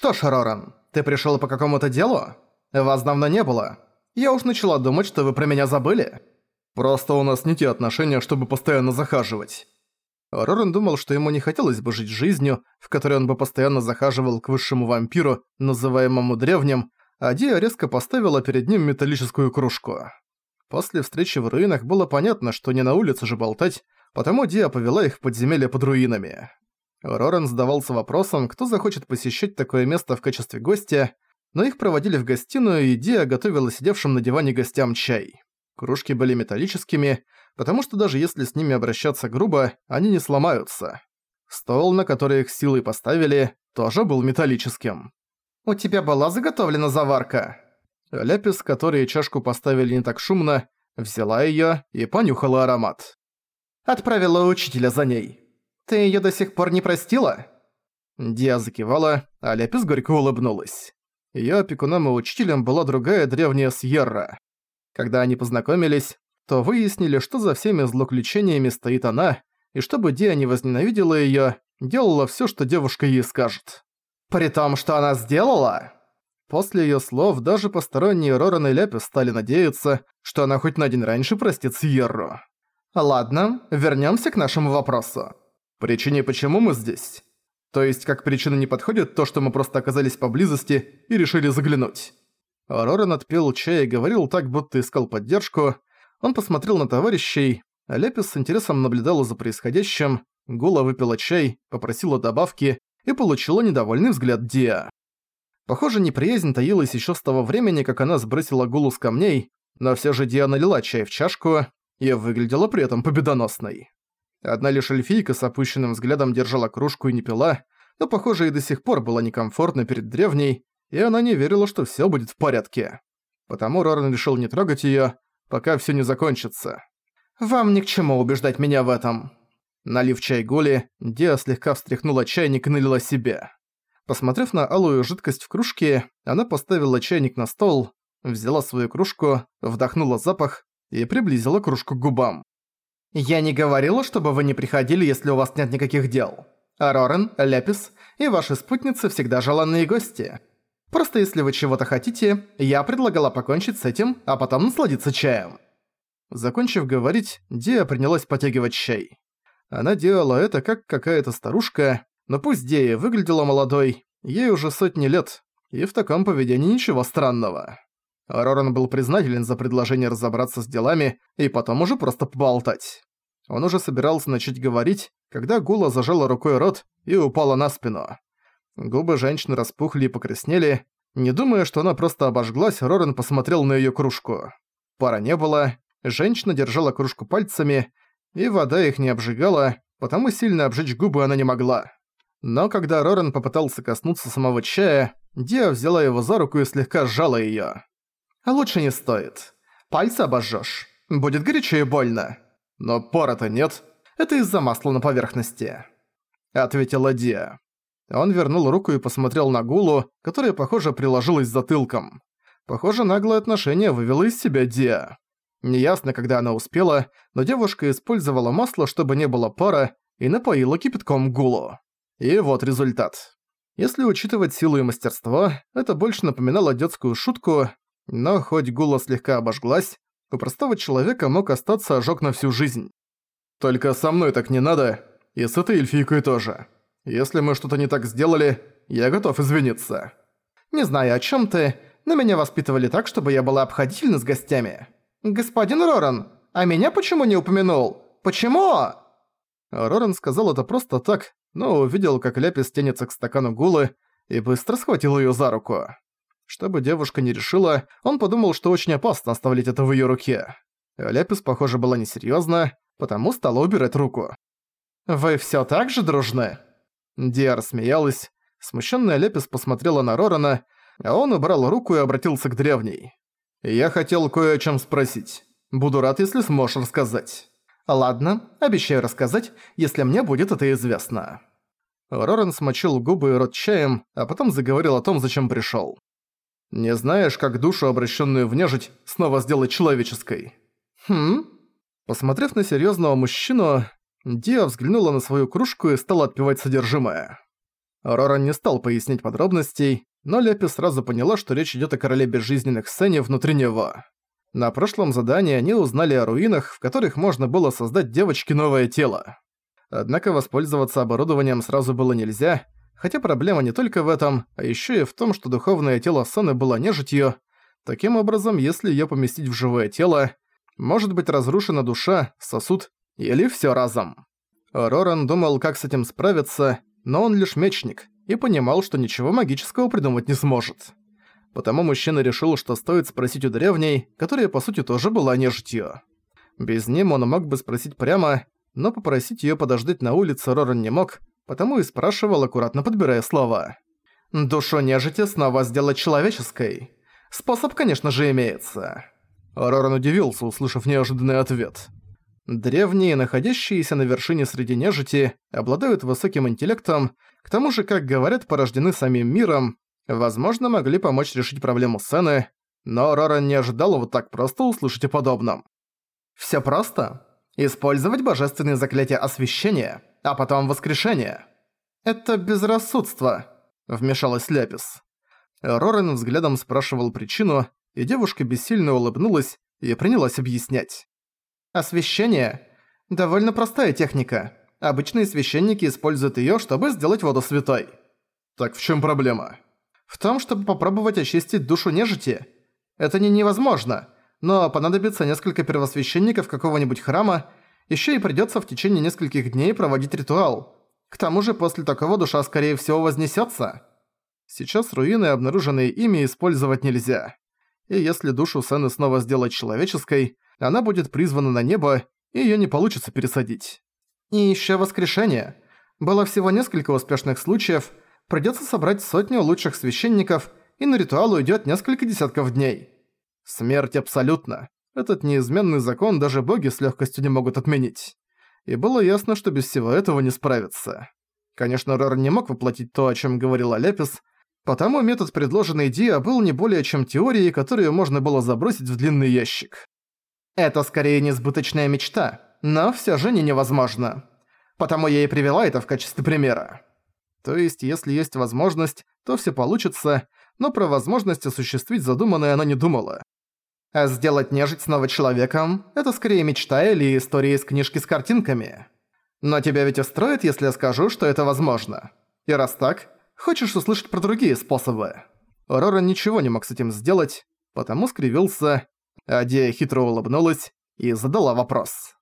«Что ж, Роран, ты пришёл по какому-то делу? Вас давно не было. Я уж начала думать, что вы про меня забыли. Просто у нас не те отношения, чтобы постоянно захаживать». Роран думал, что ему не хотелось бы жить жизнью, в которой он бы постоянно захаживал к высшему вампиру, называемому древним, а Диа резко поставила перед ним металлическую кружку. После встречи в руинах было понятно, что не на улице же болтать, потому Диа повела их в подземелье под руинами. Роран задавался вопросом, кто захочет посещать такое место в качестве гостя, но их проводили в гостиную, и Диа готовила сидевшим на диване гостям чай. Кружки были металлическими, потому что даже если с ними обращаться грубо, они не сломаются. Стол, на который их силой поставили, тоже был металлическим. «У тебя была заготовлена заварка?» Ляпис, который чашку поставили не так шумно, взяла её и понюхала аромат. «Отправила учителя за ней. Ты её до сих пор не простила?» Диа закивала, а Ляпис горько улыбнулась. Её опекуном и учителем была другая древняя Сьерра. Когда они познакомились, то выяснили, что за всеми злоключениями стоит она, и чтобы Диа не возненавидела её, делала всё, что девушка ей скажет. «При том, что она сделала?» После её слов даже посторонние Роран и Ляпис стали надеяться, что она хоть на день раньше простит Сьерру. Ладно, вернёмся к нашему вопросу. Причине, почему мы здесь? То есть, как причина не подходит то, что мы просто оказались поблизости и решили заглянуть. Роран отпил чай и говорил так, будто искал поддержку. Он посмотрел на товарищей, Ляпис с интересом наблюдала за происходящим, Гула выпила чай, попросила добавки и получила недовольный взгляд Диа. Похоже, неприязнь таилась ещё с того времени, как она сбросила Гулу с камней, но всё же Диа налила чай в чашку и выглядела при этом победоносной. Одна лишь эльфийка с опущенным взглядом держала кружку и не пила, но, похоже, и до сих пор была некомфортна перед древней, и она не верила, что всё будет в порядке. Потому Роран решил не трогать её, пока всё не закончится. «Вам ни к чему убеждать меня в этом». Налив чай Гули, Диа слегка встряхнула чайник и налила себе. Посмотрев на алую жидкость в кружке, она поставила чайник на стол, взяла свою кружку, вдохнула запах и приблизила кружку к губам. «Я не говорила, чтобы вы не приходили, если у вас нет никаких дел. Рорен, Лепис и ваши спутницы всегда желанные гости. Просто если вы чего-то хотите, я предлагала покончить с этим, а потом насладиться чаем». Закончив говорить, Диа принялась потягивать чай. Она делала это как какая-то старушка, но пусть Дея выглядела молодой, ей уже сотни лет, и в таком поведении ничего странного. Роран был признателен за предложение разобраться с делами и потом уже просто поболтать. Он уже собирался начать говорить, когда Гула зажала рукой рот и упала на спину. Губы женщины распухли и покраснели. Не думая, что она просто обожглась, Роран посмотрел на её кружку. Пара не было, женщина держала кружку пальцами, и вода их не обжигала, потому сильно обжечь губы она не могла. Но когда Рорен попытался коснуться самого чая, Диа взяла его за руку и слегка сжала её. «Лучше не стоит. Пальцы обожжёшь. Будет горячо и больно. Но пара-то нет. Это из-за масла на поверхности», — ответила Диа. Он вернул руку и посмотрел на Гулу, которая, похоже, приложилась затылком. Похоже, наглое отношение вывело из себя Диа. Неясно, когда она успела, но девушка использовала масло, чтобы не было пара, и напоила кипятком Гулу. И вот результат. Если учитывать силу и мастерство, это больше напоминало детскую шутку, но хоть Гула слегка обожглась, у простого человека мог остаться ожог на всю жизнь. Только со мной так не надо, и с этой эльфийкой тоже. Если мы что-то не так сделали, я готов извиниться. Не знаю, о чем ты, но меня воспитывали так, чтобы я была обходительна с гостями. Господин Роран, а меня почему не упомянул? Почему? Роран сказал это просто так, но увидел, как Ляпис тянется к стакану гулы и быстро схватил её за руку. Чтобы девушка не решила, он подумал, что очень опасно оставлять это в её руке. Ляпис, похоже, была несерьёзна, потому стала убирать руку. «Вы всё так же дружны?» Диар смеялась. Смущенная Ляпис посмотрела на Рорана, а он убрал руку и обратился к древней. «Я хотел кое о чем спросить. Буду рад, если сможешь рассказать». «Ладно, обещаю рассказать, если мне будет это известно». Роран смочил губы и рот чаем, а потом заговорил о том, зачем пришёл. «Не знаешь, как душу, обращенную в нежить, снова сделать человеческой?» «Хм?» Посмотрев на серьезного мужчину, Диа взглянула на свою кружку и стала отпивать содержимое. Роран не стал пояснить подробностей, но Лепи сразу поняла, что речь идет о короле безжизненных сцене внутри него. На прошлом задании они узнали о руинах, в которых можно было создать девочке новое тело. Однако воспользоваться оборудованием сразу было нельзя, хотя проблема не только в этом, а еще и в том, что духовное тело Саны было нежитью. Таким образом, если ее поместить в живое тело, может быть разрушена душа, сосуд или все разом. Роран думал, как с этим справиться, но он лишь мечник и понимал, что ничего магического придумать не сможет. Потому мужчина решил, что стоит спросить у древней, которая по сути тоже была нежитью. Без ним он мог бы спросить прямо, но попросить её подождать на улице Роран не мог, потому и спрашивал, аккуратно подбирая слова. «Душу нежити снова сделать человеческой. Способ, конечно же, имеется». Роран удивился, услышав неожиданный ответ. Древние, находящиеся на вершине среди нежити, обладают высоким интеллектом, к тому же, как говорят, порождены самим миром, возможно, могли помочь решить проблему сцены, но Роран не ожидал вот так просто услышать о подобном. «Всё просто. Использовать божественные заклятия освящения, а потом воскрешения. Это безрассудство», — вмешалась Ляпис. Рорен взглядом спрашивал причину, и девушка бессильно улыбнулась и принялась объяснять. Освещение – довольно простая техника. Обычные священники используют её, чтобы сделать воду святой. Так в чём проблема? В том, чтобы попробовать очистить душу нежити. Это не невозможно, но понадобится несколько первосвященников какого-нибудь храма, ещё и придётся в течение нескольких дней проводить ритуал. К тому же после такого душа скорее всего вознесётся. Сейчас руины, обнаруженные ими, использовать нельзя. И если душу Сены снова сделать человеческой – она будет призвана на небо, и её не получится пересадить. И ещё воскрешение. Было всего несколько успешных случаев, придётся собрать сотню лучших священников, и на ритуал уйдёт несколько десятков дней. Смерть абсолютно. Этот неизменный закон даже боги с лёгкостью не могут отменить. И было ясно, что без всего этого не справиться. Конечно, Рор не мог воплотить то, о чём говорила Лепис, потому метод, предложенный Диа, был не более чем теорией, которую можно было забросить в длинный ящик. Это скорее несбыточная мечта, но всё же не невозможно. Потому я и привела это в качестве примера. То есть, если есть возможность, то всё получится, но про возможность осуществить задуманное она не думала. А сделать нежить снова человеком – это скорее мечта или история из книжки с картинками. Но тебя ведь устроит, если я скажу, что это возможно. И раз так, хочешь услышать про другие способы? Рора ничего не мог с этим сделать, потому скривился Адия хитро улыбнулась и задала вопрос.